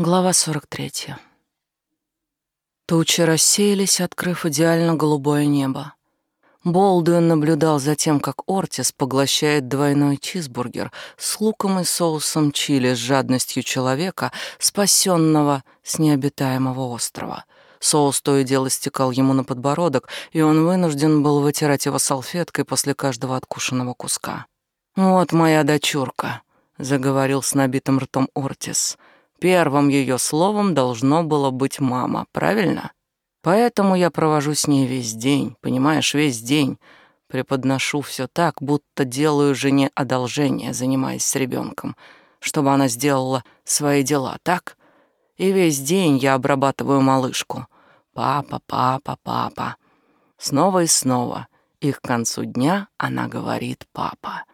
Глава 43. Тучи рассеялись, открыв идеально голубое небо. Болдуин наблюдал за тем, как Ортис поглощает двойной чизбургер с луком и соусом чили с жадностью человека, спасенного с необитаемого острова. Соус то и дело стекал ему на подбородок, и он вынужден был вытирать его салфеткой после каждого откушенного куска. «Вот моя дочурка», — заговорил с набитым ртом Ортис — Первым ее словом должно было быть мама, правильно? Поэтому я провожу с ней весь день, понимаешь, весь день. Преподношу все так, будто делаю жене одолжение, занимаясь с ребенком, чтобы она сделала свои дела, так? И весь день я обрабатываю малышку. Папа, папа, папа. Снова и снова. И к концу дня она говорит «папа».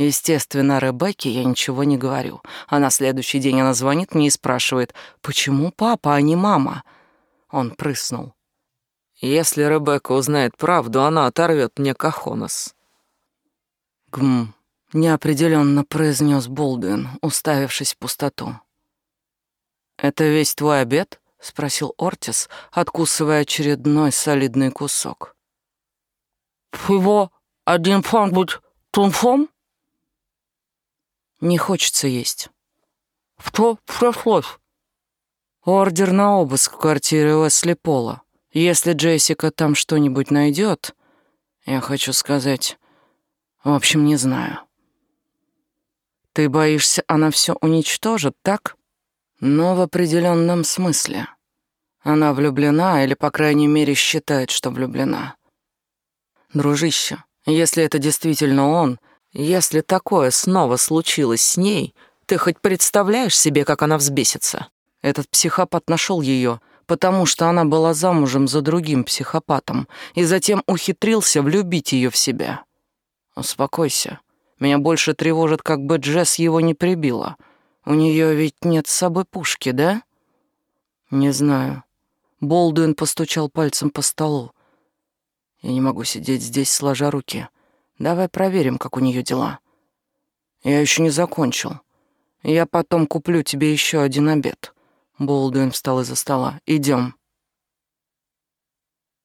Естественно, Ребекке я ничего не говорю. А на следующий день она звонит мне и спрашивает, «Почему папа, а не мама?» Он прыснул. «Если Ребекка узнает правду, она оторвет мне кахонос». «Гм», — неопределенно произнес Болдуин, уставившись в пустоту. «Это весь твой обед?» — спросил Ортис, откусывая очередной солидный кусок. «Его один фант быть тунфом?» Не хочется есть. Что пришлось? Ордер на обыск в квартире Уэсли Пола. Если Джессика там что-нибудь найдет, я хочу сказать... В общем, не знаю. Ты боишься, она все уничтожит, так? Но в определенном смысле. Она влюблена, или, по крайней мере, считает, что влюблена. Дружище, если это действительно он, если такое снова случилось с ней, ты хоть представляешь себе, как она взбесится? Этот психопат нашел ее, потому что она была замужем за другим психопатом и затем ухитрился влюбить ее в себя. Успокойся. Меня больше тревожит, как бы Джесс его не прибила. У нее ведь нет с собой пушки, да? Не знаю. Болдуин постучал пальцем по столу. Я не могу сидеть здесь, сложа руки. Давай проверим, как у нее дела. Я еще не закончил. Я потом куплю тебе еще один обед. Болдуин встал из-за стола. Идем.